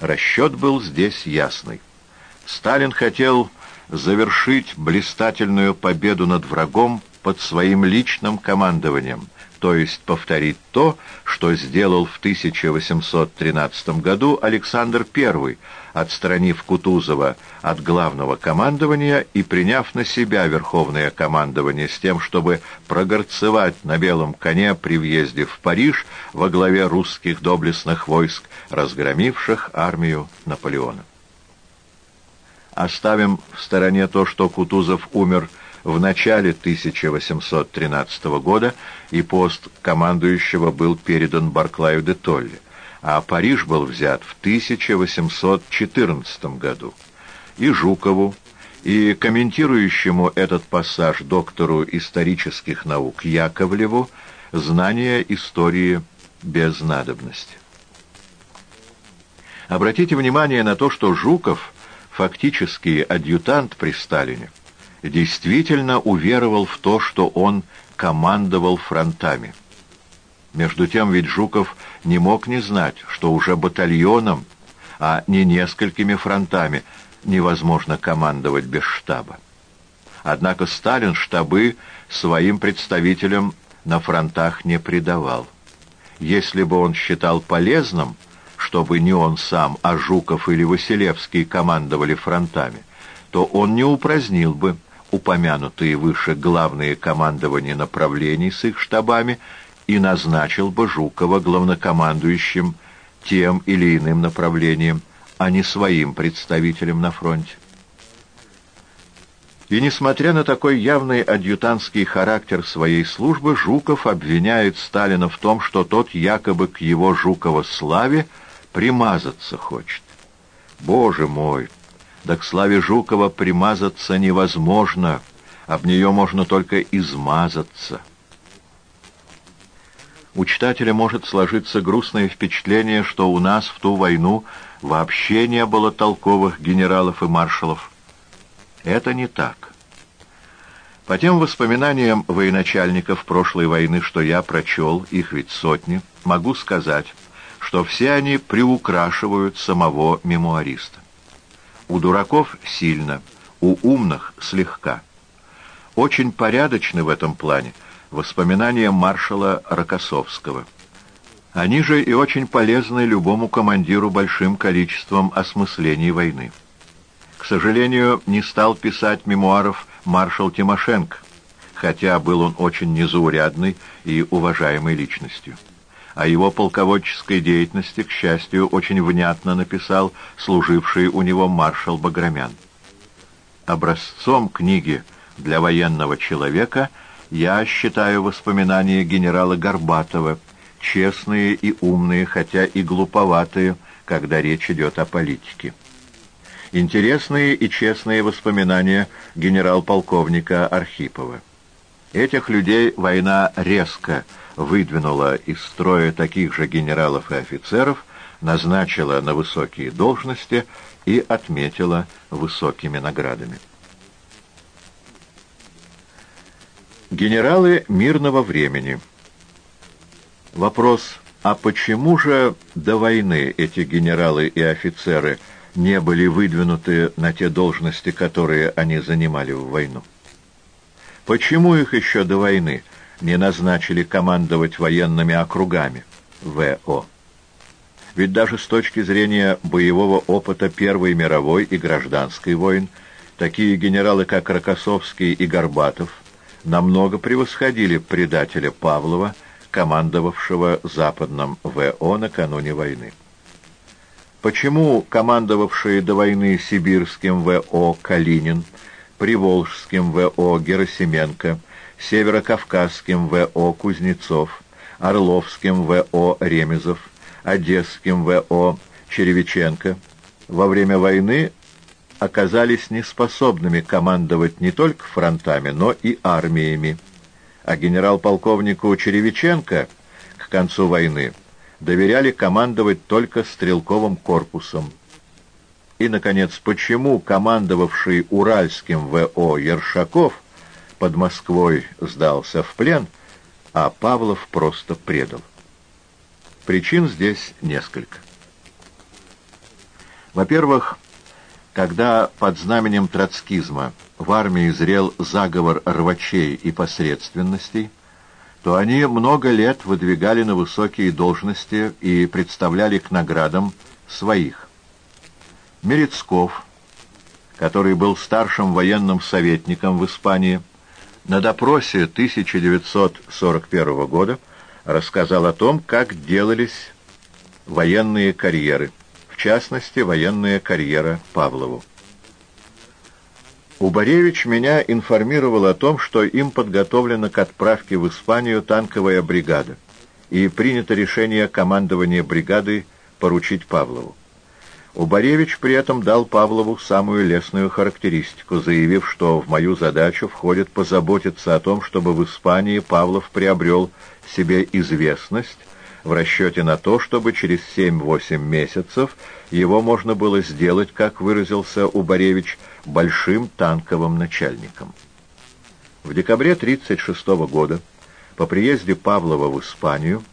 Расчет был здесь ясный. Сталин хотел завершить блистательную победу над врагом под своим личным командованием, то есть повторить то, что сделал в 1813 году Александр I, отстранив Кутузова от главного командования и приняв на себя верховное командование с тем, чтобы прогорцевать на белом коне при въезде в Париж во главе русских доблестных войск, разгромивших армию Наполеона. Оставим в стороне то, что Кутузов умер в начале 1813 года, и пост командующего был передан Барклаю де Толли, а Париж был взят в 1814 году. И Жукову, и комментирующему этот пассаж доктору исторических наук Яковлеву знание истории без надобности. Обратите внимание на то, что Жуков – фактически адъютант при Сталине, действительно уверовал в то, что он командовал фронтами. Между тем ведь Жуков не мог не знать, что уже батальоном, а не несколькими фронтами невозможно командовать без штаба. Однако Сталин штабы своим представителям на фронтах не придавал. Если бы он считал полезным – чтобы не он сам, а Жуков или Василевский командовали фронтами, то он не упразднил бы упомянутые выше главные командования направлений с их штабами и назначил бы Жукова главнокомандующим тем или иным направлением, а не своим представителем на фронте. И несмотря на такой явный адъютантский характер своей службы, Жуков обвиняет Сталина в том, что тот якобы к его Жукова славе примазаться хочет. Боже мой! Да к славе Жукова примазаться невозможно, об нее можно только измазаться. У читателя может сложиться грустное впечатление, что у нас в ту войну вообще не было толковых генералов и маршалов. Это не так. По тем воспоминаниям военачальников прошлой войны, что я прочел, их ведь сотни, могу сказать, что все они приукрашивают самого мемуариста. У дураков сильно, у умных слегка. Очень порядочны в этом плане воспоминания маршала Рокоссовского. Они же и очень полезны любому командиру большим количеством осмыслений войны. К сожалению, не стал писать мемуаров маршал Тимошенко, хотя был он очень незаурядной и уважаемой личностью. О его полководческой деятельности, к счастью, очень внятно написал служивший у него маршал Баграмян. Образцом книги для военного человека я считаю воспоминания генерала Горбатова, честные и умные, хотя и глуповатые, когда речь идет о политике интересные и честные воспоминания генерал-полковника Архипова. Этих людей война резко выдвинула из строя таких же генералов и офицеров, назначила на высокие должности и отметила высокими наградами. Генералы мирного времени. Вопрос, а почему же до войны эти генералы и офицеры – не были выдвинуты на те должности, которые они занимали в войну? Почему их еще до войны не назначили командовать военными округами, ВО? Ведь даже с точки зрения боевого опыта Первой мировой и гражданской войн, такие генералы, как Рокоссовский и Горбатов, намного превосходили предателя Павлова, командовавшего Западным ВО накануне войны. Почему командовавшие до войны Сибирским ВО Калинин, Приволжским ВО Герасименко, Северокавказским ВО Кузнецов, Орловским ВО Ремезов, Одесским ВО Черевиченко во время войны оказались неспособными командовать не только фронтами, но и армиями, а генерал-полковнику Черевиченко к концу войны – доверяли командовать только стрелковым корпусом. И, наконец, почему командовавший Уральским ВО Ершаков под Москвой сдался в плен, а Павлов просто предал? Причин здесь несколько. Во-первых, когда под знаменем троцкизма в армии зрел заговор рвачей и посредственностей, то они много лет выдвигали на высокие должности и представляли к наградам своих. Мерецков, который был старшим военным советником в Испании, на допросе 1941 года рассказал о том, как делались военные карьеры, в частности, военная карьера Павлову. Убаревич меня информировал о том, что им подготовлена к отправке в Испанию танковая бригада, и принято решение командования бригады поручить Павлову. Убаревич при этом дал Павлову самую лестную характеристику, заявив, что в мою задачу входит позаботиться о том, чтобы в Испании Павлов приобрел себе известность в расчете на то, чтобы через 7-8 месяцев его можно было сделать, как выразился Убаревич, большим танковым начальником. В декабре 1936 года, по приезде Павлова в Испанию,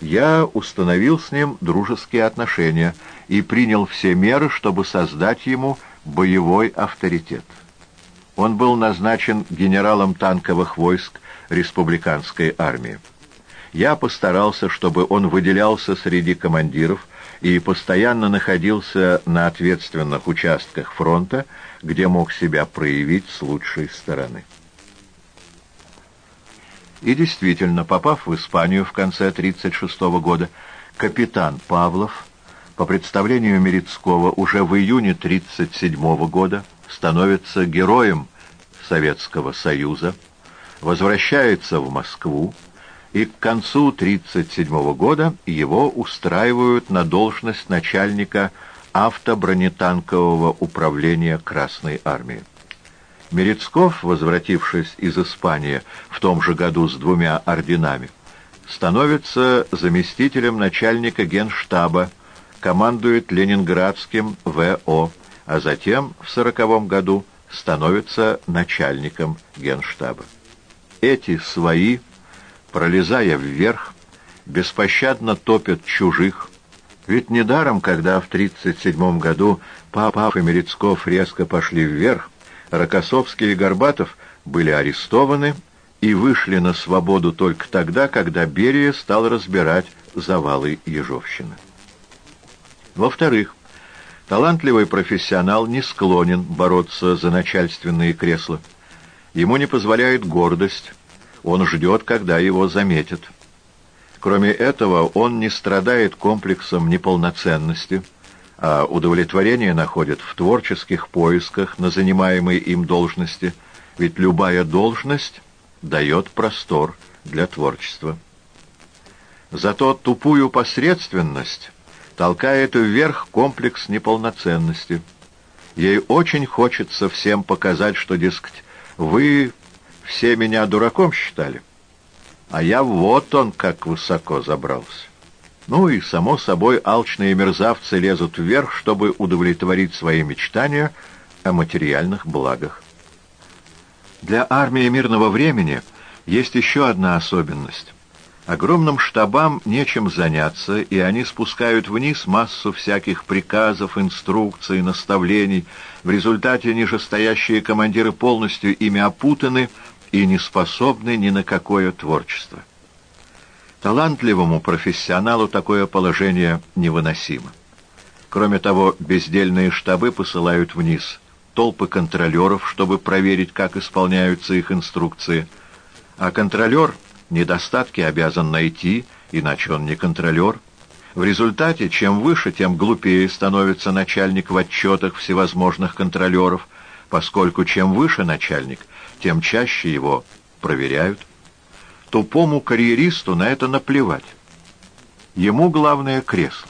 я установил с ним дружеские отношения и принял все меры, чтобы создать ему боевой авторитет. Он был назначен генералом танковых войск республиканской армии. Я постарался, чтобы он выделялся среди командиров и постоянно находился на ответственных участках фронта, где мог себя проявить с лучшей стороны. И действительно, попав в Испанию в конце 1936 года, капитан Павлов, по представлению Мерецкого, уже в июне 1937 года становится героем Советского Союза, возвращается в Москву, и к концу 1937 года его устраивают на должность начальника автобронетанкового управления Красной Армии. Мерецков, возвратившись из Испании в том же году с двумя орденами, становится заместителем начальника генштаба, командует Ленинградским ВО, а затем в сороковом году становится начальником генштаба. Эти свои, пролезая вверх, беспощадно топят чужих, ведь недаром, когда в 1937 году Папа и Мерецков резко пошли вверх, Рокоссовский и Горбатов были арестованы и вышли на свободу только тогда, когда Берия стал разбирать завалы Ежовщины. Во-вторых, талантливый профессионал не склонен бороться за начальственные кресла. Ему не позволяет гордость, он ждет, когда его заметят. Кроме этого, он не страдает комплексом неполноценности, а удовлетворение находит в творческих поисках на занимаемой им должности, ведь любая должность дает простор для творчества. Зато тупую посредственность толкает вверх комплекс неполноценности. Ей очень хочется всем показать, что, дескать, вы все меня дураком считали, а я вот он как высоко забрался. Ну и, само собой, алчные мерзавцы лезут вверх, чтобы удовлетворить свои мечтания о материальных благах. Для армии мирного времени есть еще одна особенность. Огромным штабам нечем заняться, и они спускают вниз массу всяких приказов, инструкций, наставлений. В результате нижестоящие командиры полностью ими опутаны и не способны ни на какое творчество. Талантливому профессионалу такое положение невыносимо. Кроме того, бездельные штабы посылают вниз толпы контролеров, чтобы проверить, как исполняются их инструкции. А контролер недостатки обязан найти, иначе он не контролер. В результате, чем выше, тем глупее становится начальник в отчетах всевозможных контролеров, поскольку чем выше начальник, тем чаще его проверяют. Тупому карьеристу на это наплевать. Ему главное кресло,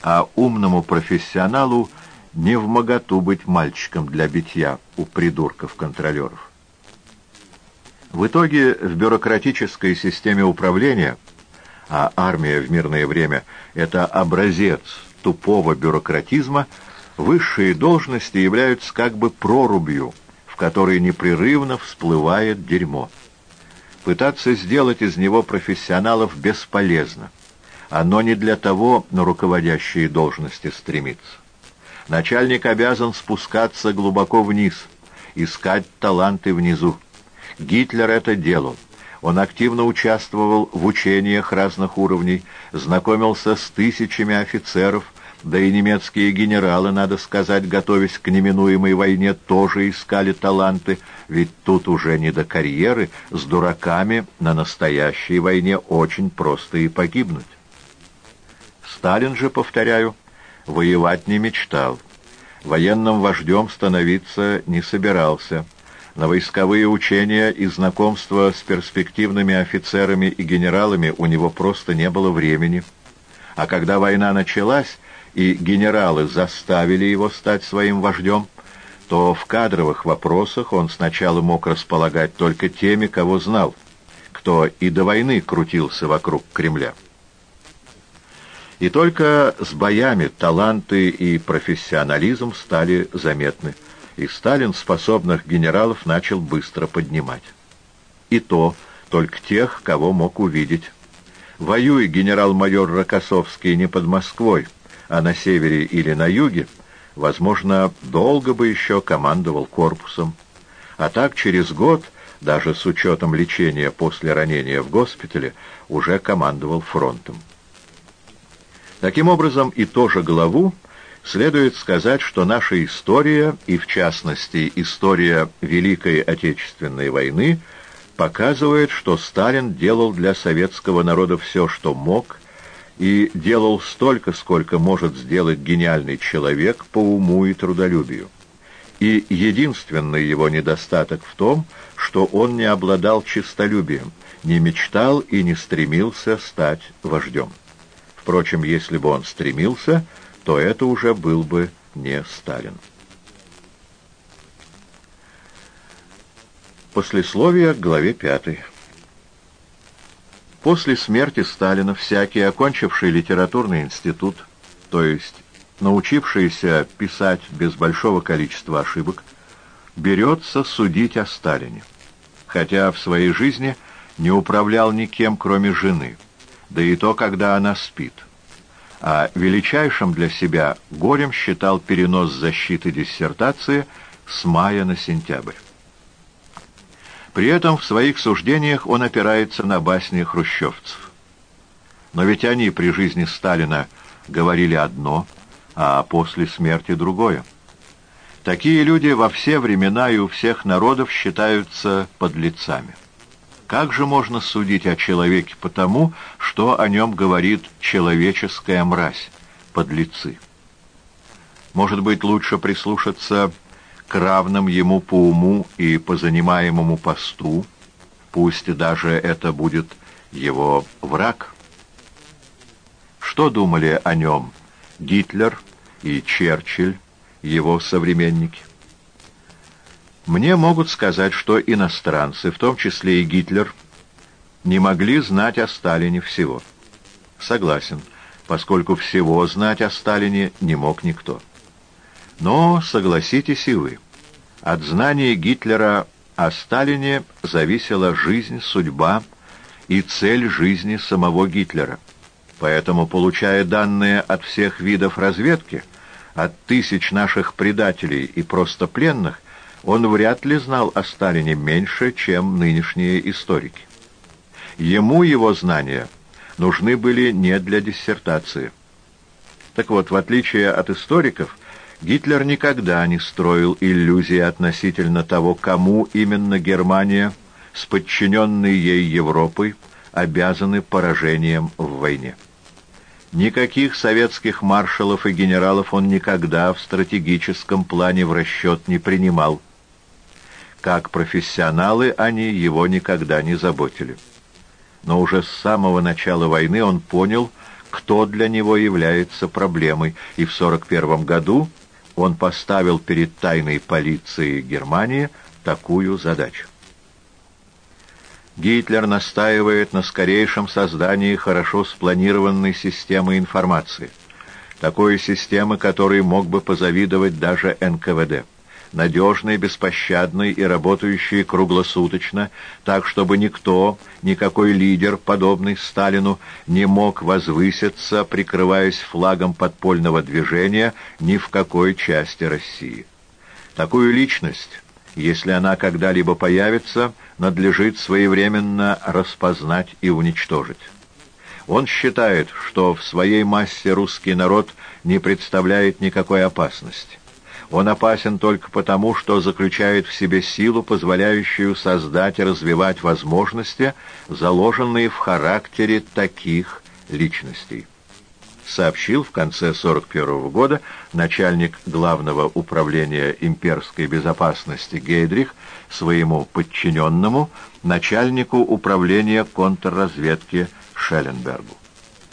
а умному профессионалу не в моготу быть мальчиком для битья у придурков-контролеров. В итоге в бюрократической системе управления, а армия в мирное время — это образец тупого бюрократизма, высшие должности являются как бы прорубью, в которой непрерывно всплывает дерьмо. Пытаться сделать из него профессионалов бесполезно. Оно не для того на руководящие должности стремится. Начальник обязан спускаться глубоко вниз, искать таланты внизу. Гитлер это делал. Он активно участвовал в учениях разных уровней, знакомился с тысячами офицеров, да и немецкие генералы, надо сказать, готовясь к неминуемой войне, тоже искали таланты, ведь тут уже не до карьеры, с дураками на настоящей войне очень просто и погибнуть. Сталин же, повторяю, воевать не мечтал. Военным вождем становиться не собирался. На войсковые учения и знакомства с перспективными офицерами и генералами у него просто не было времени. А когда война началась, и генералы заставили его стать своим вождем, то в кадровых вопросах он сначала мог располагать только теми, кого знал, кто и до войны крутился вокруг Кремля. И только с боями таланты и профессионализм стали заметны, и Сталин способных генералов начал быстро поднимать. И то только тех, кого мог увидеть. Воюй генерал-майор Рокоссовский не под Москвой, а на севере или на юге, возможно, долго бы еще командовал корпусом. А так через год, даже с учетом лечения после ранения в госпитале, уже командовал фронтом. Таким образом, и тоже главу следует сказать, что наша история, и в частности история Великой Отечественной войны, показывает, что Сталин делал для советского народа все, что мог, и делал столько, сколько может сделать гениальный человек по уму и трудолюбию. И единственный его недостаток в том, что он не обладал честолюбием, не мечтал и не стремился стать вождем. Впрочем, если бы он стремился, то это уже был бы не Сталин. Послесловие к главе 5. После смерти Сталина всякий, окончивший литературный институт, то есть научившийся писать без большого количества ошибок, берется судить о Сталине, хотя в своей жизни не управлял никем, кроме жены, да и то, когда она спит. А величайшим для себя горем считал перенос защиты диссертации с мая на сентябрь. При этом в своих суждениях он опирается на басни хрущевцев. Но ведь они при жизни Сталина говорили одно, а после смерти другое. Такие люди во все времена и у всех народов считаются подлецами. Как же можно судить о человеке потому, что о нем говорит человеческая мразь, подлецы? Может быть, лучше прислушаться к равным ему по уму и по занимаемому посту, пусть даже это будет его враг. Что думали о нем Гитлер и Черчилль, его современники? Мне могут сказать, что иностранцы, в том числе и Гитлер, не могли знать о Сталине всего. Согласен, поскольку всего знать о Сталине не мог никто. Но, согласитесь и вы, от знания Гитлера о Сталине зависела жизнь, судьба и цель жизни самого Гитлера. Поэтому, получая данные от всех видов разведки, от тысяч наших предателей и просто пленных, он вряд ли знал о Сталине меньше, чем нынешние историки. Ему его знания нужны были не для диссертации. Так вот, в отличие от историков, Гитлер никогда не строил иллюзии относительно того, кому именно Германия с подчиненной ей Европой обязаны поражением в войне. Никаких советских маршалов и генералов он никогда в стратегическом плане в расчет не принимал. Как профессионалы они его никогда не заботили. Но уже с самого начала войны он понял, кто для него является проблемой, и в 1941 году он поставил перед тайной полицией Германии такую задачу. Гитлер настаивает на скорейшем создании хорошо спланированной системы информации, такой системы, которой мог бы позавидовать даже НКВД надежный, беспощадный и работающий круглосуточно, так, чтобы никто, никакой лидер, подобный Сталину, не мог возвыситься, прикрываясь флагом подпольного движения ни в какой части России. Такую личность, если она когда-либо появится, надлежит своевременно распознать и уничтожить. Он считает, что в своей массе русский народ не представляет никакой опасности. Он опасен только потому, что заключает в себе силу, позволяющую создать и развивать возможности, заложенные в характере таких личностей. Сообщил в конце 1941 года начальник Главного управления имперской безопасности Гейдрих своему подчиненному, начальнику управления контрразведки Шелленбергу.